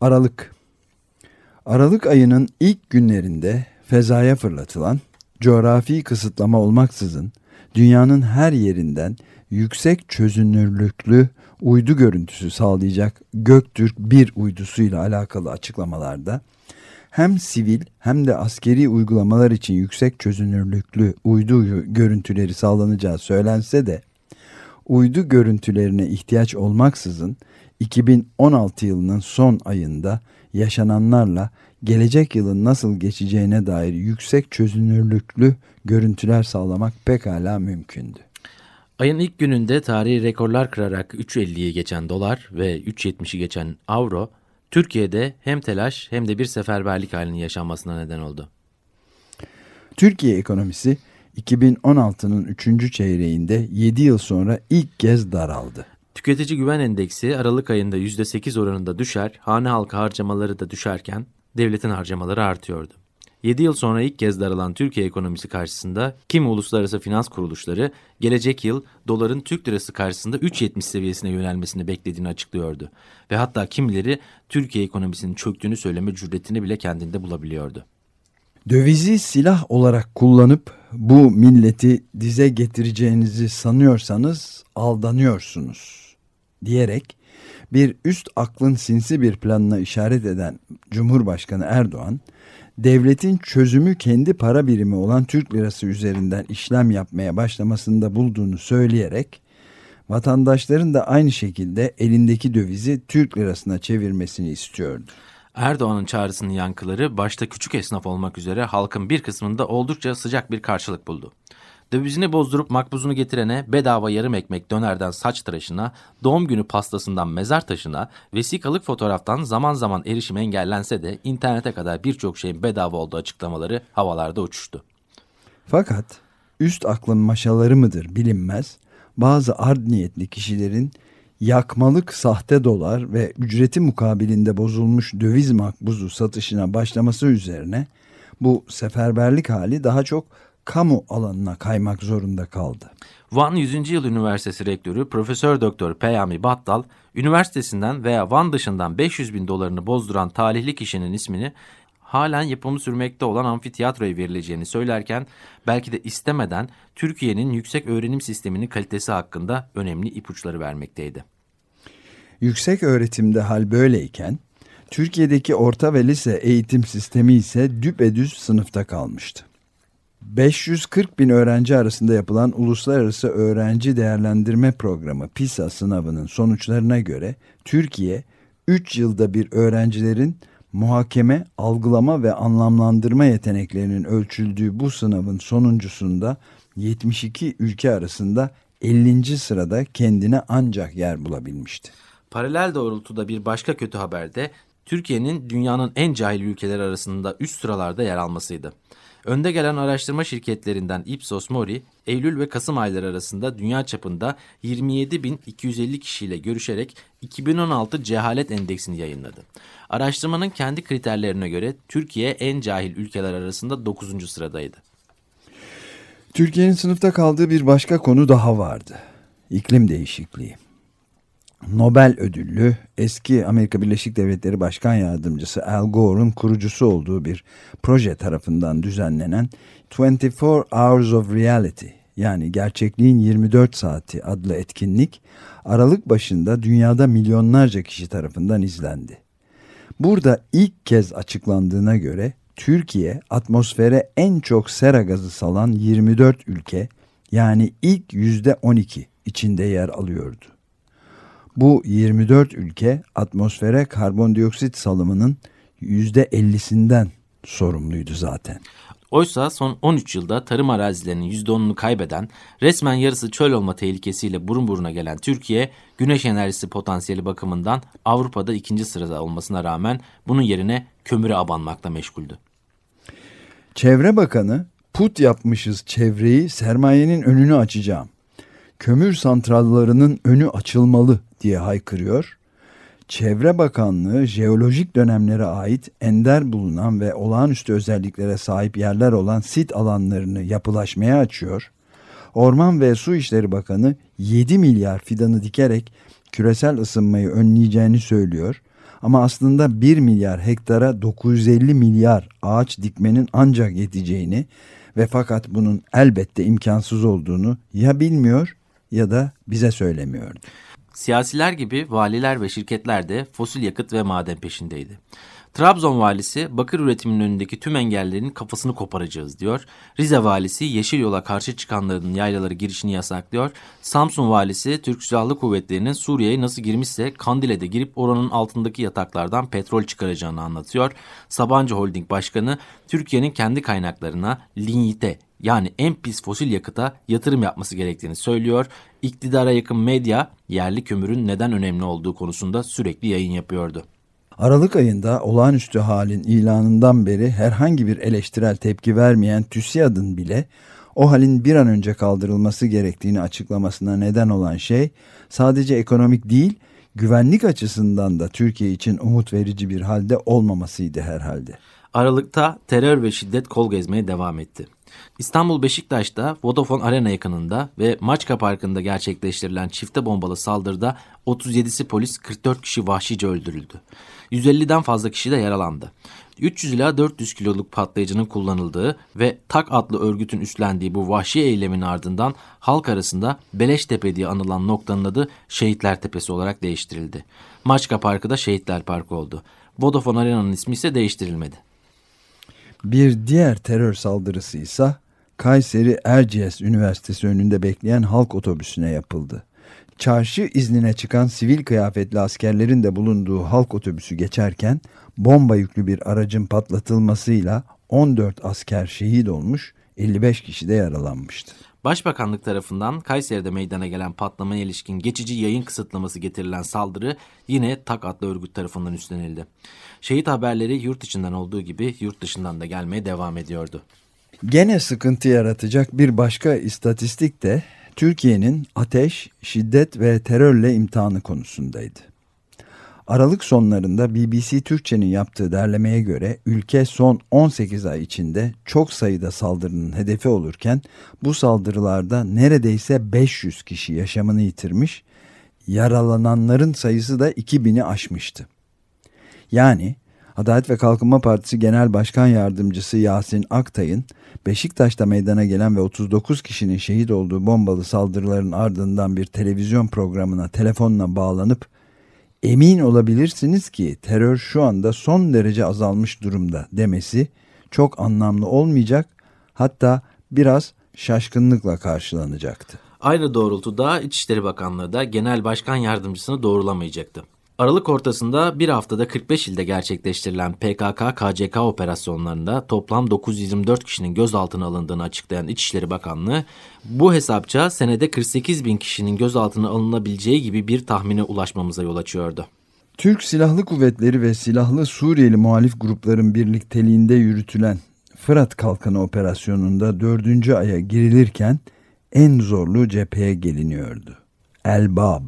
Aralık. Aralık ayının ilk günlerinde fezaya fırlatılan, coğrafi kısıtlama olmaksızın dünyanın her yerinden yüksek çözünürlüklü uydu görüntüsü sağlayacak Göktürk 1 uydusuyla alakalı açıklamalarda hem sivil hem de askeri uygulamalar için yüksek çözünürlüklü uydu görüntüleri sağlanacağı söylense de uydu görüntülerine ihtiyaç olmaksızın 2016 yılının son ayında yaşananlarla gelecek yılın nasıl geçeceğine dair yüksek çözünürlüklü görüntüler sağlamak pekala mümkündü. Ayın ilk gününde tarihi rekorlar kırarak 3.50'yi geçen dolar ve 3.70'i geçen avro, Türkiye'de hem telaş hem de bir seferberlik halinin yaşanmasına neden oldu. Türkiye ekonomisi 2016'nın 3. çeyreğinde 7 yıl sonra ilk kez daraldı. Tüketici güven endeksi Aralık ayında %8 oranında düşer, hane halkı harcamaları da düşerken devletin harcamaları artıyordu. 7 yıl sonra ilk kez daralan Türkiye ekonomisi karşısında kimi uluslararası finans kuruluşları gelecek yıl doların Türk lirası karşısında 3.70 seviyesine yönelmesini beklediğini açıklıyordu. Ve hatta kimileri Türkiye ekonomisinin çöktüğünü söyleme cüretini bile kendinde bulabiliyordu. Dövizi silah olarak kullanıp bu milleti dize getireceğinizi sanıyorsanız aldanıyorsunuz diyerek bir üst aklın sinsi bir planına işaret eden Cumhurbaşkanı Erdoğan, devletin çözümü kendi para birimi olan Türk lirası üzerinden işlem yapmaya başlamasında bulduğunu söyleyerek, vatandaşların da aynı şekilde elindeki dövizi Türk lirasına çevirmesini istiyordu. Erdoğan'ın çağrısının yankıları başta küçük esnaf olmak üzere halkın bir kısmında oldukça sıcak bir karşılık buldu. Dövizini bozdurup makbuzunu getirene bedava yarım ekmek dönerden saç tıraşına, doğum günü pastasından mezar taşına, vesikalık fotoğraftan zaman zaman erişim engellense de internete kadar birçok şeyin bedava olduğu açıklamaları havalarda uçuştu. Fakat üst aklın maşaları mıdır bilinmez, bazı ard niyetli kişilerin yakmalık sahte dolar ve ücreti mukabilinde bozulmuş döviz makbuzu satışına başlaması üzerine bu seferberlik hali daha çok kamu alanına kaymak zorunda kaldı. Van 100. Yıl Üniversitesi Rektörü Profesör Doktor Peyami Battal, üniversitesinden veya Van dışından 500 bin dolarını bozduran talihli kişinin ismini halen yapımı sürmekte olan amfitiyatroya verileceğini söylerken belki de istemeden Türkiye'nin yüksek öğrenim sisteminin kalitesi hakkında önemli ipuçları vermekteydi. Yüksek öğretimde hal böyleyken Türkiye'deki orta ve lise eğitim sistemi ise düpedüz sınıfta kalmıştı. 540 bin öğrenci arasında yapılan Uluslararası Öğrenci Değerlendirme Programı PISA sınavının sonuçlarına göre Türkiye 3 yılda bir öğrencilerin muhakeme, algılama ve anlamlandırma yeteneklerinin ölçüldüğü bu sınavın sonuncusunda 72 ülke arasında 50. sırada kendine ancak yer bulabilmişti. Paralel doğrultuda bir başka kötü haber de Türkiye'nin dünyanın en cahil ülkeler arasında üst sıralarda yer almasıydı. Önde gelen araştırma şirketlerinden Ipsos Mori, Eylül ve Kasım ayları arasında dünya çapında 27.250 kişiyle görüşerek 2016 cehalet endeksini yayınladı. Araştırmanın kendi kriterlerine göre Türkiye en cahil ülkeler arasında 9. sıradaydı. Türkiye'nin sınıfta kaldığı bir başka konu daha vardı. İklim değişikliği. Nobel ödüllü eski Amerika Birleşik Devletleri Başkan Yardımcısı Al Gore'un kurucusu olduğu bir proje tarafından düzenlenen 24 Hours of Reality yani gerçekliğin 24 saati adlı etkinlik Aralık başında dünyada milyonlarca kişi tarafından izlendi. Burada ilk kez açıklandığına göre Türkiye atmosfere en çok sera gazı salan 24 ülke yani ilk %12 içinde yer alıyordu. Bu 24 ülke atmosfere karbondioksit salımının %50'sinden sorumluydu zaten. Oysa son 13 yılda tarım arazilerinin %10'unu kaybeden, resmen yarısı çöl olma tehlikesiyle burun buruna gelen Türkiye, güneş enerjisi potansiyeli bakımından Avrupa'da ikinci sırada olmasına rağmen bunun yerine kömüre abanmakla meşguldü. Çevre Bakanı, put yapmışız çevreyi, sermayenin önünü açacağım. Kömür santrallarının önü açılmalı diye haykırıyor. Çevre Bakanlığı jeolojik dönemlere ait ender bulunan ve olağanüstü özelliklere sahip yerler olan sit alanlarını yapılaşmaya açıyor. Orman ve Su İşleri Bakanı 7 milyar fidanı dikerek küresel ısınmayı önleyeceğini söylüyor. Ama aslında 1 milyar hektara 950 milyar ağaç dikmenin ancak yeteceğini ve fakat bunun elbette imkansız olduğunu ya bilmiyor ya da bize söylemiyordu. Siyasiler gibi valiler ve şirketler de fosil yakıt ve maden peşindeydi. Trabzon valisi bakır üretiminin önündeki tüm engellerin kafasını koparacağız diyor. Rize valisi yeşil yola karşı çıkanların yaylaları girişini yasaklıyor. Samsun valisi Türk Silahlı Kuvvetleri'nin Suriye'ye nasıl girmişse Kandil'e de girip oranın altındaki yataklardan petrol çıkaracağını anlatıyor. Sabancı Holding Başkanı Türkiye'nin kendi kaynaklarına linyite yani en pis fosil yakıta yatırım yapması gerektiğini söylüyor. İktidara yakın medya yerli kömürün neden önemli olduğu konusunda sürekli yayın yapıyordu. Aralık ayında olağanüstü halin ilanından beri herhangi bir eleştirel tepki vermeyen TÜSİAD'ın bile o halin bir an önce kaldırılması gerektiğini açıklamasına neden olan şey sadece ekonomik değil, güvenlik açısından da Türkiye için umut verici bir halde olmamasıydı herhalde. Aralıkta terör ve şiddet kol gezmeye devam etti. İstanbul Beşiktaş'ta Vodafone Arena yakınında ve Maçka Parkı'nda gerçekleştirilen çifte bombalı saldırıda 37'si polis 44 kişi vahşice öldürüldü. 150'den fazla kişi de yaralandı. 300 ila 400 kiloluk patlayıcının kullanıldığı ve TAK adlı örgütün üstlendiği bu vahşi eylemin ardından halk arasında Beleştepe diye anılan noktanın adı Şehitler Tepesi olarak değiştirildi. Maçka Parkı da Şehitler Parkı oldu. Vodafone Arena'nın ismi ise değiştirilmedi. Bir diğer terör saldırısı ise Kayseri Erciyes Üniversitesi önünde bekleyen halk otobüsüne yapıldı. Çarşı iznine çıkan sivil kıyafetli askerlerin de bulunduğu halk otobüsü geçerken bomba yüklü bir aracın patlatılmasıyla 14 asker şehit olmuş, 55 kişi de yaralanmıştı. Başbakanlık tarafından Kayseri'de meydana gelen patlamaya ilişkin geçici yayın kısıtlaması getirilen saldırı yine TAK adlı örgüt tarafından üstlenildi. Şehit haberleri yurt içinden olduğu gibi yurt dışından da gelmeye devam ediyordu. Gene sıkıntı yaratacak bir başka istatistik de Türkiye'nin ateş, şiddet ve terörle imtihanı konusundaydı. Aralık sonlarında BBC Türkçe'nin yaptığı derlemeye göre ülke son 18 ay içinde çok sayıda saldırının hedefi olurken bu saldırılarda neredeyse 500 kişi yaşamını yitirmiş, yaralananların sayısı da 2000'i aşmıştı. Yani Adalet ve Kalkınma Partisi Genel Başkan Yardımcısı Yasin Aktay'ın Beşiktaş'ta meydana gelen ve 39 kişinin şehit olduğu bombalı saldırıların ardından bir televizyon programına telefonla bağlanıp emin olabilirsiniz ki terör şu anda son derece azalmış durumda demesi çok anlamlı olmayacak hatta biraz şaşkınlıkla karşılanacaktı. Aynı doğrultuda İçişleri Bakanlığı da Genel Başkan Yardımcısını doğrulamayacaktı. Aralık ortasında bir haftada 45 ilde gerçekleştirilen PKK-KCK operasyonlarında toplam 924 kişinin gözaltına alındığını açıklayan İçişleri Bakanlığı, bu hesapça senede 48 bin kişinin gözaltına alınabileceği gibi bir tahmine ulaşmamıza yol açıyordu. Türk Silahlı Kuvvetleri ve silahlı Suriyeli muhalif grupların birlikteliğinde yürütülen Fırat Kalkanı operasyonunda dördüncü aya girilirken en zorlu cepheye geliniyordu. Elbab.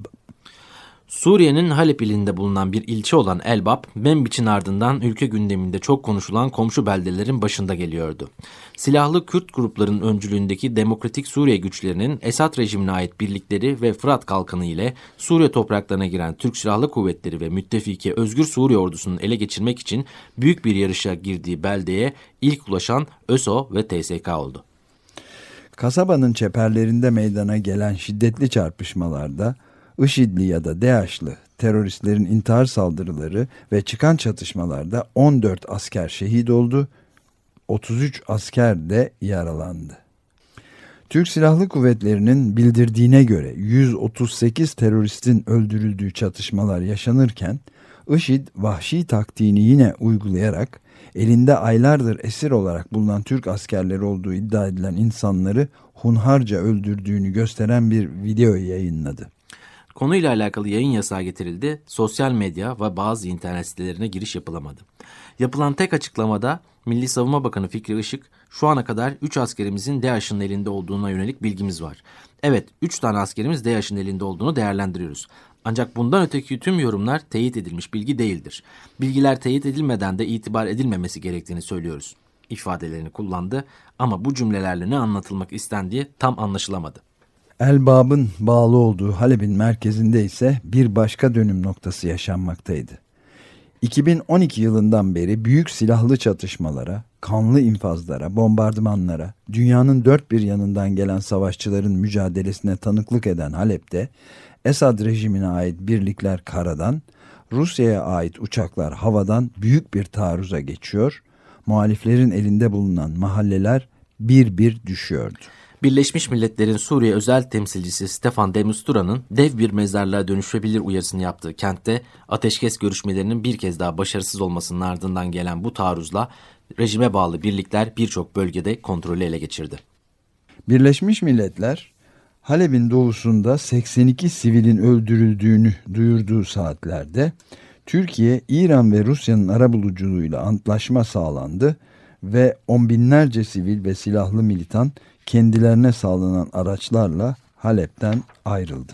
Suriye'nin Halep ilinde bulunan bir ilçe olan Elbap, Membiç'in ardından ülke gündeminde çok konuşulan komşu beldelerin başında geliyordu. Silahlı Kürt grupların öncülüğündeki Demokratik Suriye güçlerinin Esad rejimine ait birlikleri ve Fırat Kalkanı ile Suriye topraklarına giren Türk Silahlı Kuvvetleri ve müttefiki Özgür Suriye ordusunun ele geçirmek için büyük bir yarışa girdiği beldeye ilk ulaşan ÖSO ve TSK oldu. Kasabanın çeperlerinde meydana gelen şiddetli çarpışmalarda IŞİD'li ya da DAEŞ'lı teröristlerin intihar saldırıları ve çıkan çatışmalarda 14 asker şehit oldu, 33 asker de yaralandı. Türk Silahlı Kuvvetleri'nin bildirdiğine göre 138 teröristin öldürüldüğü çatışmalar yaşanırken IŞİD vahşi taktiğini yine uygulayarak elinde aylardır esir olarak bulunan Türk askerleri olduğu iddia edilen insanları hunharca öldürdüğünü gösteren bir video yayınladı. Konuyla alakalı yayın yasağı getirildi, sosyal medya ve bazı internet sitelerine giriş yapılamadı. Yapılan tek açıklamada Milli Savunma Bakanı Fikri Işık, şu ana kadar 3 askerimizin DAEŞ'in elinde olduğuna yönelik bilgimiz var. Evet, 3 tane askerimiz DAEŞ'in elinde olduğunu değerlendiriyoruz. Ancak bundan öteki tüm yorumlar teyit edilmiş bilgi değildir. Bilgiler teyit edilmeden de itibar edilmemesi gerektiğini söylüyoruz ifadelerini kullandı ama bu cümlelerle ne anlatılmak istendiği tam anlaşılamadı. Elbab'ın bağlı olduğu Halep'in merkezinde ise bir başka dönüm noktası yaşanmaktaydı. 2012 yılından beri büyük silahlı çatışmalara, kanlı infazlara, bombardımanlara, dünyanın dört bir yanından gelen savaşçıların mücadelesine tanıklık eden Halep'te Esad rejimine ait birlikler karadan, Rusya'ya ait uçaklar havadan büyük bir taarruza geçiyor, muhaliflerin elinde bulunan mahalleler bir bir düşüyordu. Birleşmiş Milletler'in Suriye özel temsilcisi Stefan de Mistura'nın dev bir mezarlığa dönüşebilir uyarısını yaptığı kentte ateşkes görüşmelerinin bir kez daha başarısız olmasının ardından gelen bu taarruzla rejime bağlı birlikler birçok bölgede kontrolü ele geçirdi. Birleşmiş Milletler Halep'in doğusunda 82 sivilin öldürüldüğünü duyurduğu saatlerde Türkiye, İran ve Rusya'nın arabuluculuğuyla antlaşma sağlandı ve on binlerce sivil ve silahlı militan kendilerine sağlanan araçlarla Halep'ten ayrıldı.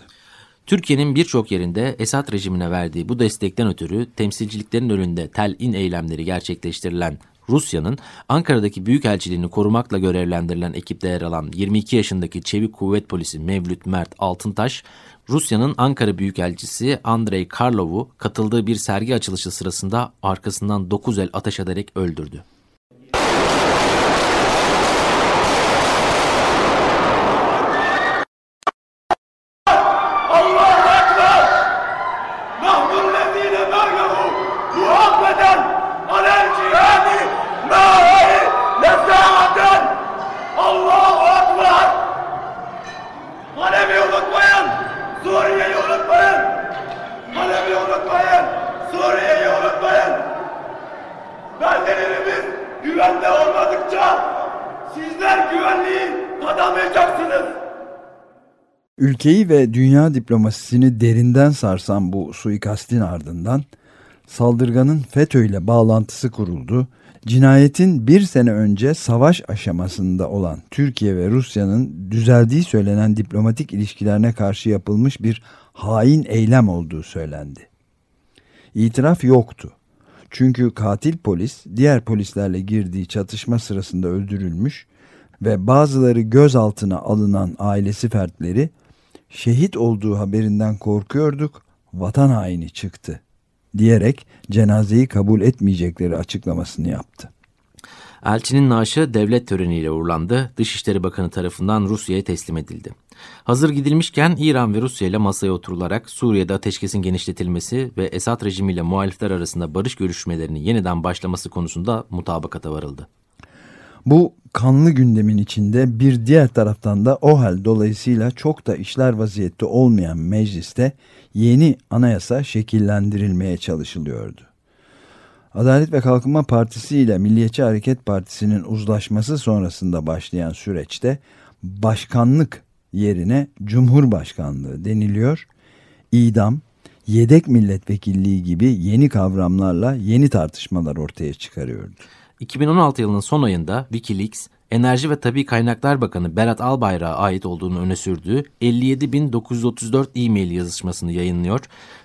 Türkiye'nin birçok yerinde Esad rejimine verdiği bu destekten ötürü temsilciliklerin önünde tel-in eylemleri gerçekleştirilen Rusya'nın Ankara'daki büyükelçiliğini korumakla görevlendirilen ekipte yer alan 22 yaşındaki Çevik Kuvvet Polisi Mevlüt Mert Altıntaş, Rusya'nın Ankara Büyükelçisi Andrei Karlov'u katıldığı bir sergi açılışı sırasında arkasından 9 el ateş ederek öldürdü. Ülkeyi ve dünya diplomasisini derinden sarsan bu suikastin ardından saldırganın FETÖ ile bağlantısı kuruldu. Cinayetin bir sene önce savaş aşamasında olan Türkiye ve Rusya'nın düzeldiği söylenen diplomatik ilişkilerine karşı yapılmış bir hain eylem olduğu söylendi. İtiraf yoktu. Çünkü katil polis diğer polislerle girdiği çatışma sırasında öldürülmüş ve bazıları gözaltına alınan ailesi fertleri şehit olduğu haberinden korkuyorduk, vatan haini çıktı diyerek cenazeyi kabul etmeyecekleri açıklamasını yaptı. Elçinin naaşı devlet töreniyle uğurlandı, Dışişleri Bakanı tarafından Rusya'ya teslim edildi. Hazır gidilmişken İran ve Rusya ile masaya oturularak Suriye'de ateşkesin genişletilmesi ve Esad rejimiyle muhalifler arasında barış görüşmelerinin yeniden başlaması konusunda mutabakata varıldı. Bu kanlı gündemin içinde bir diğer taraftan da o hal dolayısıyla çok da işler vaziyette olmayan mecliste yeni anayasa şekillendirilmeye çalışılıyordu. Adalet ve Kalkınma Partisi ile Milliyetçi Hareket Partisi'nin uzlaşması sonrasında başlayan süreçte başkanlık yerine Cumhurbaşkanlığı deniliyor. İdam, yedek milletvekilliği gibi yeni kavramlarla yeni tartışmalar ortaya çıkarıyordu. 2016 yılının son ayında Wikileaks, Enerji ve Tabi Kaynaklar Bakanı Berat Albayrak'a ait olduğunu öne sürdüğü 57.934 e-mail yazışmasını yayınlıyor.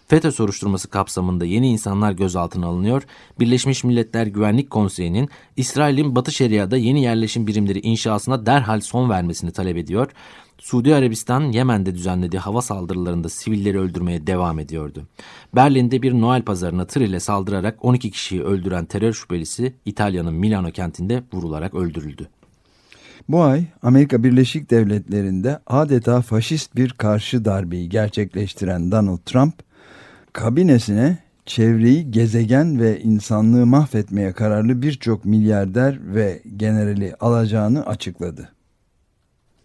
FETÖ soruşturması kapsamında yeni insanlar gözaltına alınıyor. Birleşmiş Milletler Güvenlik Konseyi'nin İsrail'in Batı Şeria'da yeni yerleşim birimleri inşasına derhal son vermesini talep ediyor. Suudi Arabistan Yemen'de düzenlediği hava saldırılarında sivilleri öldürmeye devam ediyordu. Berlin'de bir Noel pazarına tır ile saldırarak 12 kişiyi öldüren terör şüphelisi İtalya'nın Milano kentinde vurularak öldürüldü. Bu ay Amerika Birleşik Devletleri'nde adeta faşist bir karşı darbeyi gerçekleştiren Donald Trump, kabinesine çevreyi, gezegen ve insanlığı mahvetmeye kararlı birçok milyarder ve generali alacağını açıkladı.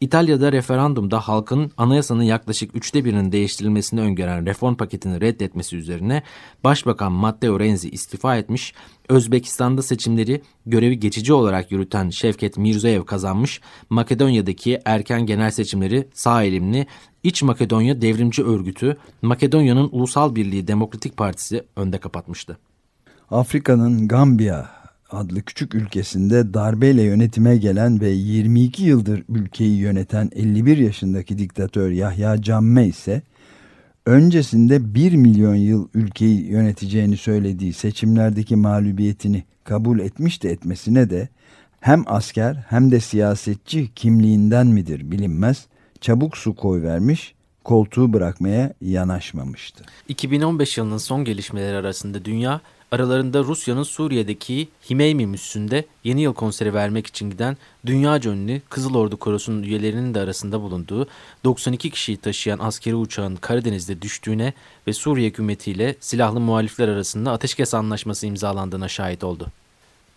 İtalya'da referandumda halkın anayasanın yaklaşık üçte birinin değiştirilmesini öngören reform paketini reddetmesi üzerine Başbakan Matteo Renzi istifa etmiş, Özbekistan'da seçimleri görevi geçici olarak yürüten Şevket Mirzoyev kazanmış, Makedonya'daki erken genel seçimleri sağ elimli İç Makedonya Devrimci Örgütü, Makedonya'nın Ulusal Birliği Demokratik Partisi önde kapatmıştı. Afrika'nın Gambiya adlı küçük ülkesinde darbeyle yönetime gelen ve 22 yıldır ülkeyi yöneten 51 yaşındaki diktatör Yahya Camme ise öncesinde 1 milyon yıl ülkeyi yöneteceğini söylediği seçimlerdeki mağlubiyetini kabul etmiş de etmesine de hem asker hem de siyasetçi kimliğinden midir bilinmez çabuk su koy vermiş koltuğu bırakmaya yanaşmamıştı. 2015 yılının son gelişmeleri arasında dünya aralarında Rusya'nın Suriye'deki Himeymi Müssü'nde yeni yıl konseri vermek için giden dünya ünlü Kızıl Ordu Korosu'nun üyelerinin de arasında bulunduğu 92 kişiyi taşıyan askeri uçağın Karadeniz'de düştüğüne ve Suriye hükümetiyle silahlı muhalifler arasında ateşkes anlaşması imzalandığına şahit oldu.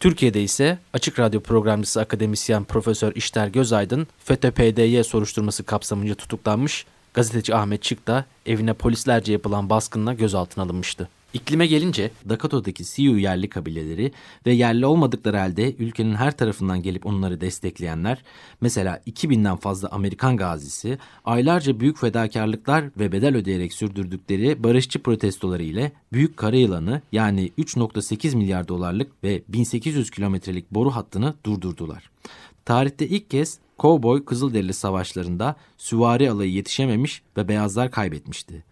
Türkiye'de ise Açık Radyo programcısı akademisyen Profesör İşter Gözaydın FETÖ-PDY soruşturması kapsamınca tutuklanmış, gazeteci Ahmet Çık da evine polislerce yapılan baskınla gözaltına alınmıştı. İklime gelince Dakota'daki Sioux yerli kabileleri ve yerli olmadıkları halde ülkenin her tarafından gelip onları destekleyenler, mesela 2000'den fazla Amerikan gazisi, aylarca büyük fedakarlıklar ve bedel ödeyerek sürdürdükleri barışçı protestoları ile Büyük Karayılanı yani 3.8 milyar dolarlık ve 1800 kilometrelik boru hattını durdurdular. Tarihte ilk kez Kovboy Kızılderili savaşlarında süvari alayı yetişememiş ve beyazlar kaybetmişti.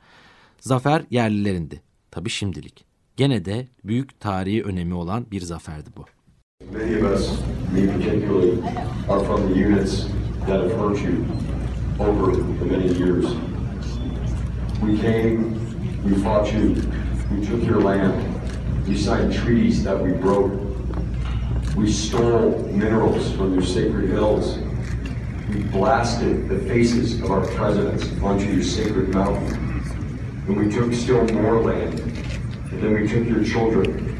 Zafer yerlilerindi. Tabi şimdilik. Gene de büyük tarihi önemi olan bir zaferdi bu. Many of us, me particularly, are from the units that have hurt you over the many years. We came, we fought you, we took your land, we signed treaties that we broke, we stole minerals from your sacred hills, we blasted the faces of our presidents onto your sacred mountain. And we took still more land. And then we took your children.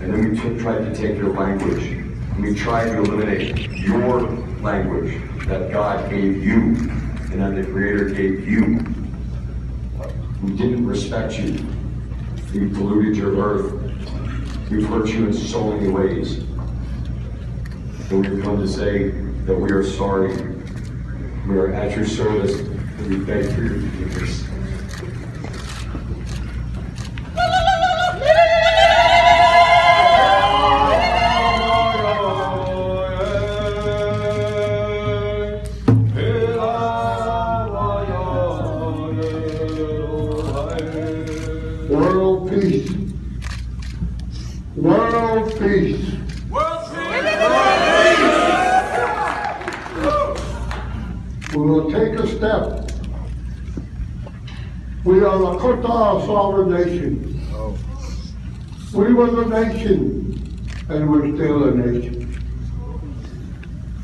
And then we took, tried to take your language. And we tried to eliminate your language that God gave you and that the Creator gave you. We didn't respect you. We polluted your earth. We've hurt you in so many ways. And we've come to say that we are sorry. We are at your service and we beg for your forgiveness. A sovereign nation. We were the nation, and we're still a nation.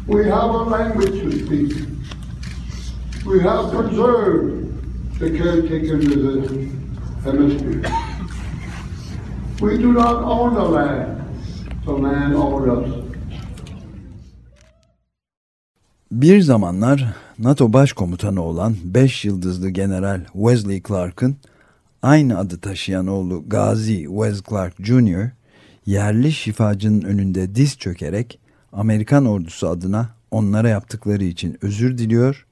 We have a language to speak. We have preserved the caretakers of this hemisphere. We do not own the land. The land owns us. Bir zamanlar NATO Başkomutanı olan 5 yıldızlı General Wesley Clark'ın aynı adı taşıyan oğlu Gazi Wes Clark Jr. yerli şifacının önünde diz çökerek Amerikan ordusu adına onlara yaptıkları için özür diliyor.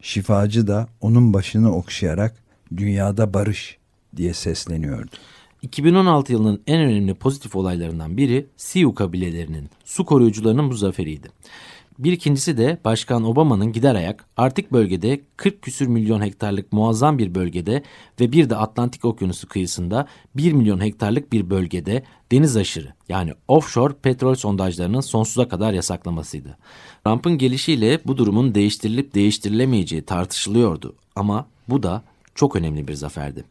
Şifacı da onun başını okşayarak dünyada barış diye sesleniyordu. 2016 yılının en önemli pozitif olaylarından biri Sioux kabilelerinin, su koruyucularının bu zaferiydi. Bir ikincisi de Başkan Obama'nın gider ayak Arktik bölgede 40 küsür milyon hektarlık muazzam bir bölgede ve bir de Atlantik Okyanusu kıyısında 1 milyon hektarlık bir bölgede deniz aşırı yani offshore petrol sondajlarının sonsuza kadar yasaklamasıydı. Trump'ın gelişiyle bu durumun değiştirilip değiştirilemeyeceği tartışılıyordu ama bu da çok önemli bir zaferdi.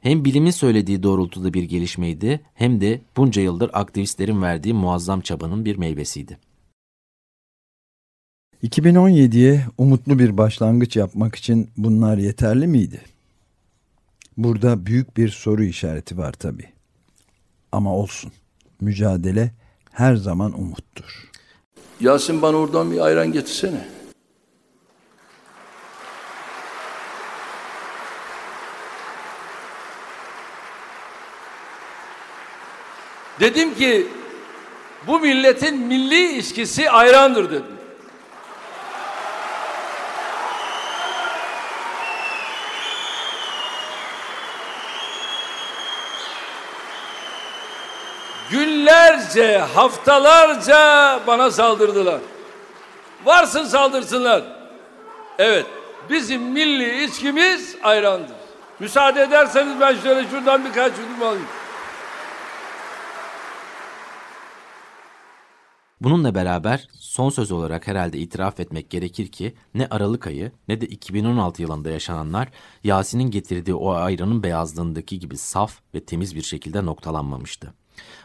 Hem bilimin söylediği doğrultuda bir gelişmeydi hem de bunca yıldır aktivistlerin verdiği muazzam çabanın bir meyvesiydi. 2017'ye umutlu bir başlangıç yapmak için bunlar yeterli miydi? Burada büyük bir soru işareti var tabi. Ama olsun. Mücadele her zaman umuttur. Yasin bana oradan bir ayran getirsene. Dedim ki bu milletin milli içkisi ayrandır dedim. Günlerce, haftalarca bana saldırdılar. Varsın saldırsınlar. Evet, bizim milli içkimiz ayrandır. Müsaade ederseniz ben şöyle şuradan birkaç yudum alayım. Bununla beraber son söz olarak herhalde itiraf etmek gerekir ki ne Aralık ayı ne de 2016 yılında yaşananlar Yasin'in getirdiği o ayranın beyazlığındaki gibi saf ve temiz bir şekilde noktalanmamıştı.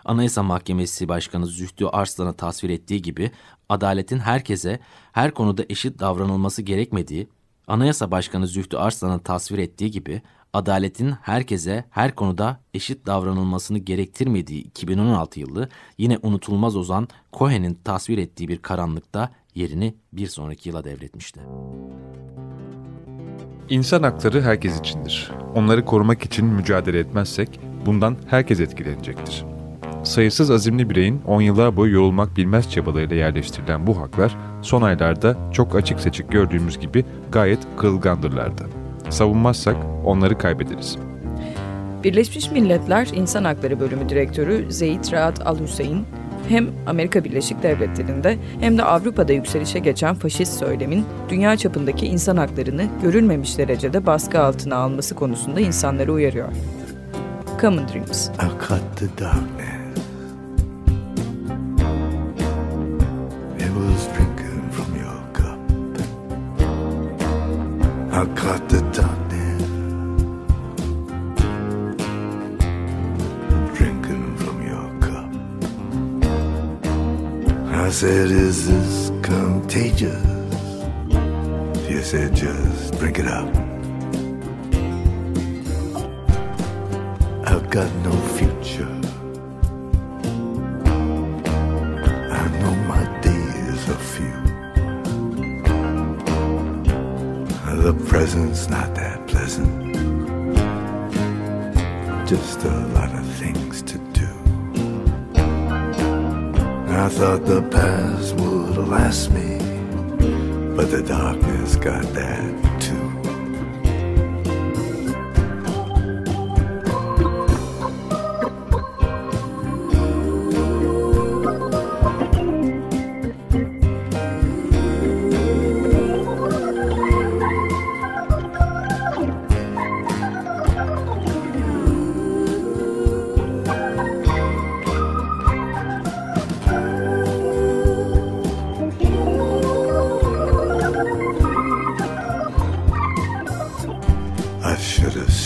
Anayasa Mahkemesi Başkanı Zühtü Arslan'a tasvir ettiği gibi adaletin herkese her konuda eşit davranılması gerekmediği, Anayasa Başkanı Zühtü Arslan'ın tasvir ettiği gibi adaletin herkese her konuda eşit davranılmasını gerektirmediği 2016 yılı yine unutulmaz Ozan Cohen'in tasvir ettiği bir karanlıkta yerini bir sonraki yıla devretmişti. İnsan hakları herkes içindir. Onları korumak için mücadele etmezsek bundan herkes etkilenecektir. Sayısız azimli bireyin 10 yıllar boyu yorulmak bilmez çabalarıyla yerleştirilen bu haklar son aylarda çok açık seçik gördüğümüz gibi gayet kırılgandırlardı. Savunmazsak onları kaybederiz. Birleşmiş Milletler İnsan Hakları Bölümü Direktörü Zeyid Raat Al-Hüseyin, hem Amerika Birleşik Devletleri'nde hem de Avrupa'da yükselişe geçen faşist söylemin dünya çapındaki insan haklarını görülmemiş derecede baskı altına alması konusunda insanları uyarıyor. Common Dreams. I'll cut the darkness. I'll cut the darkness. Drinking from your cup. I said, Is this contagious? She said, Just drink it up. I've got no future. The present's not that pleasant. Just a lot of things to do. I thought the past would last me, but the darkness got that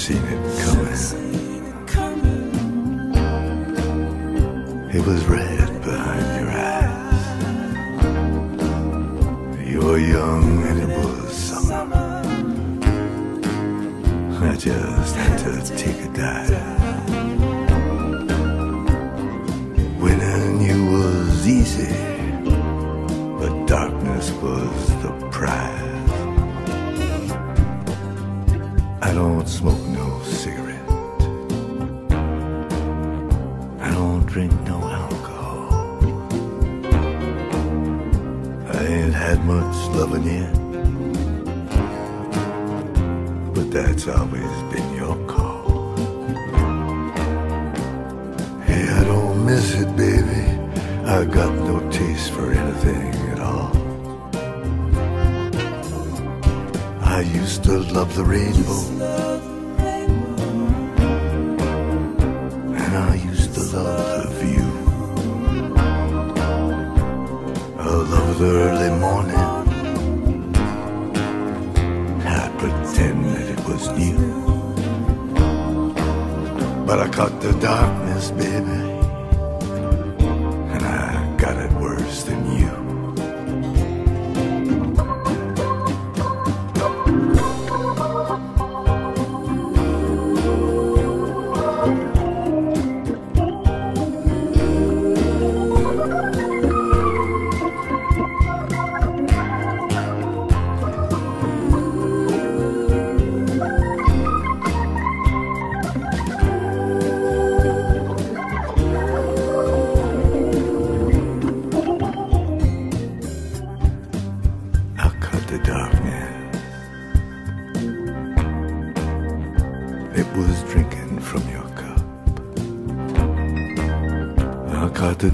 seen it coming. It was red behind your eyes. You were young and it was summer. I just had to take a dive. taste for anything at all. I used to love the rainbow. And I used to love the view. I love the early morning. I pretend that it was new. But I caught the darkness, baby.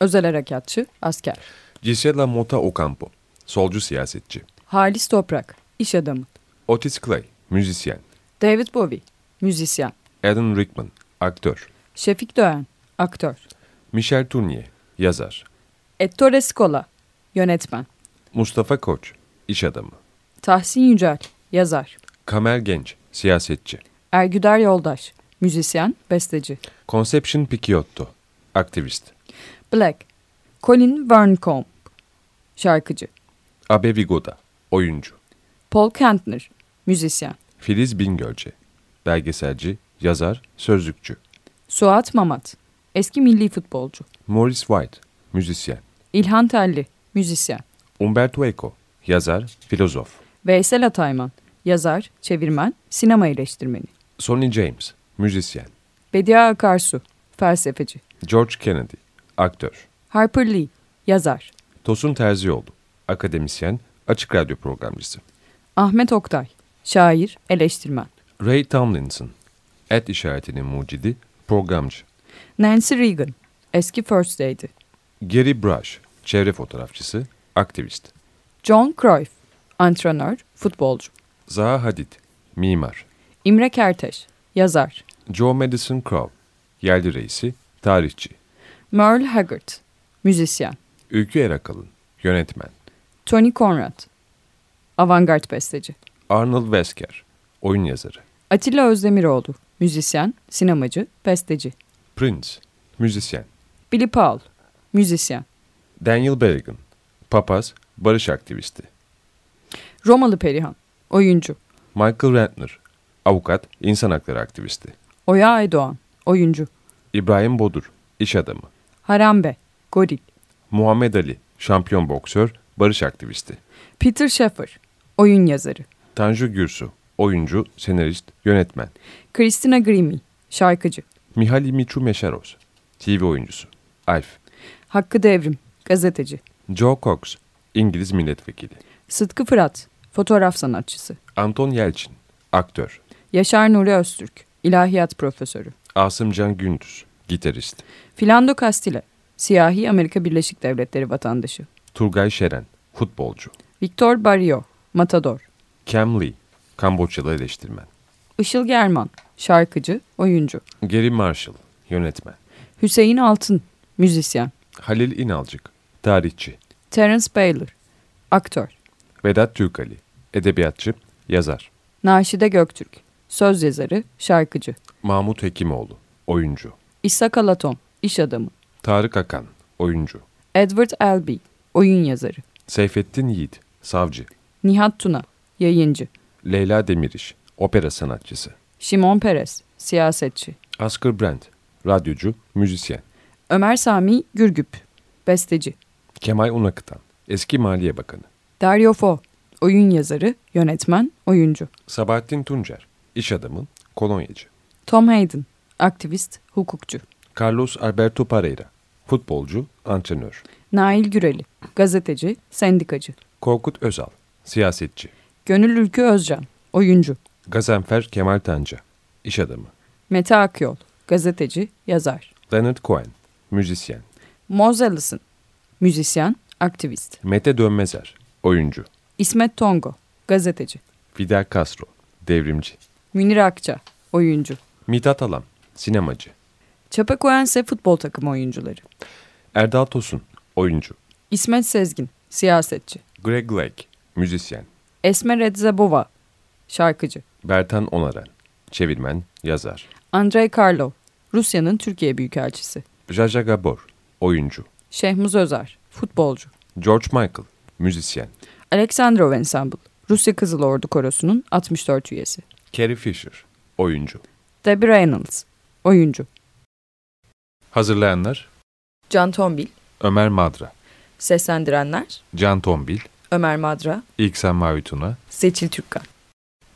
Özel harekatçı, asker. Gisela Mota Ocampo, solcu siyasetçi. Halis Toprak, iş adamı. Otis Clay, müzisyen. David Bowie, müzisyen. Alan Rickman, aktör. Şefik Doğan, aktör. Michel Tournier, yazar. Ettore Scola, yönetmen. Mustafa Koç, iş adamı. Tahsin Yücel, yazar. Kamer Genç, siyasetçi. Ergüder Yoldaş, müzisyen, besteci. Conception Picciotto, aktivist. Black, Colin Verncombe, şarkıcı. Abe Vigoda, oyuncu. Paul Kantner, müzisyen. Filiz Bingölce, belgeselci, yazar, sözlükçü. Suat Mamat, eski milli futbolcu. Morris White, müzisyen. İlhan Telli, müzisyen. Umberto Eco, yazar, filozof. Veysel Atayman, yazar, çevirmen, sinema eleştirmeni. Sonny James, müzisyen. Bediye Akarsu, felsefeci. George Kennedy, aktör. Harper Lee, yazar. Tosun Terzioğlu, akademisyen, açık radyo programcısı. Ahmet Oktay, şair, eleştirmen. Ray Tomlinson, et işaretinin mucidi, programcı. Nancy Reagan, eski First Lady. Gary Brush, çevre fotoğrafçısı, aktivist. John Cruyff, antrenör, futbolcu. Zaha Hadid, mimar. İmre Kerteş, yazar. Joe Madison Crow, yerli reisi, tarihçi. Merle Haggard, müzisyen. Ülkü Erakalın, yönetmen. Tony Conrad, avantgard besteci. Arnold Wesker, oyun yazarı. Atilla Özdemiroğlu, müzisyen, sinemacı, besteci. Prince, müzisyen. Billy Paul, müzisyen. Daniel Berrigan, papaz, barış aktivisti. Romalı Perihan, oyuncu. Michael Rentner, avukat, insan hakları aktivisti. Oya Aydoğan, oyuncu. İbrahim Bodur, iş adamı. Harambe, goril. Muhammed Ali, şampiyon boksör, barış aktivisti. Peter Sheffer, oyun yazarı. Tanju Gürsu, oyuncu, senarist, yönetmen. Christina Grimmie, şarkıcı. Mihaly Miçu-Meşaros, TV oyuncusu. Alf. Hakkı Devrim, gazeteci. Joe Cox, İngiliz milletvekili. Sıtkı Fırat, fotoğraf sanatçısı. Anton Yelçin, aktör. Yaşar Nuri Öztürk, ilahiyat profesörü. Asımcan Gündüz, gitarist. Filando Castile, siyahi Amerika Birleşik Devletleri vatandaşı. Turgay Şeren, futbolcu. Victor Barrio, matador. Cam Lee, Kamboçyalı eleştirmen. Işıl German, şarkıcı, oyuncu. Gary Marshall, yönetmen. Hüseyin Altın, müzisyen. Halil İnalcık, tarihçi. Terence Baylor, aktör. Vedat Türkali, edebiyatçı, yazar. Naşide Göktürk, söz yazarı, şarkıcı. Mahmut Hekimoğlu, oyuncu. İsa Kalaton, iş adamı. Tarık Akan, oyuncu. Edward Albee, oyun yazarı. Seyfettin Yiğit, savcı. Nihat Tuna, yayıncı. Leyla Demiriş, opera sanatçısı. Şimon Perez, siyasetçi. Oscar Brandt, radyocu, müzisyen. Ömer Sami Gürgüp, besteci. Kemal Unakıtan, eski Maliye Bakanı. Dario Fo, oyun yazarı, yönetmen, oyuncu. Sabahattin Tuncer, iş adamı, kolonyacı. Tom Hayden, aktivist, hukukçu. Carlos Alberto Pereira, futbolcu, antrenör. Nail Güreli, gazeteci, sendikacı. Korkut Özal, siyasetçi. Gönül Ülkü Özcan, oyuncu. Gazanfer Kemal Tanca, iş adamı. Mete Akyol, gazeteci, yazar. Leonard Cohen, müzisyen. Moz Ellison, müzisyen, aktivist. Mete Dönmezer, oyuncu. İsmet Tongo, gazeteci. Fidel Castro, devrimci. Münir Akça, oyuncu. Mithat Alam, sinemacı. Chapecoense futbol takımı oyuncuları. Erdal Tosun, oyuncu. İsmet Sezgin, siyasetçi. Greg Lake, müzisyen. Esmer Edzebova, şarkıcı. Bertan Onaran, çevirmen, yazar. Andrei Karlov, Rusya'nın Türkiye Büyükelçisi. Jaja Gabor, oyuncu. Şehmuz Özer, futbolcu. George Michael, müzisyen. Alexandrov Ensemble, Rusya Kızıl Ordu Korosu'nun 64 üyesi. Carrie Fisher, oyuncu. Debbie Reynolds, oyuncu. Hazırlayanlar Can Tombil, Ömer Madra, seslendirenler Can Tombil, Ömer Madra, İlksen Mavi Tuna, Seçil Türkkan,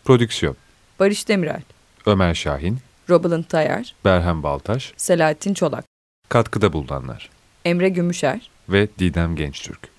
Prodüksiyon Barış Demirel, Ömer Şahin, Robalın Tayar, Berhem Baltaş, Selahattin Çolak, katkıda bulunanlar Emre Gümüşer, ve Didem Gençtürk.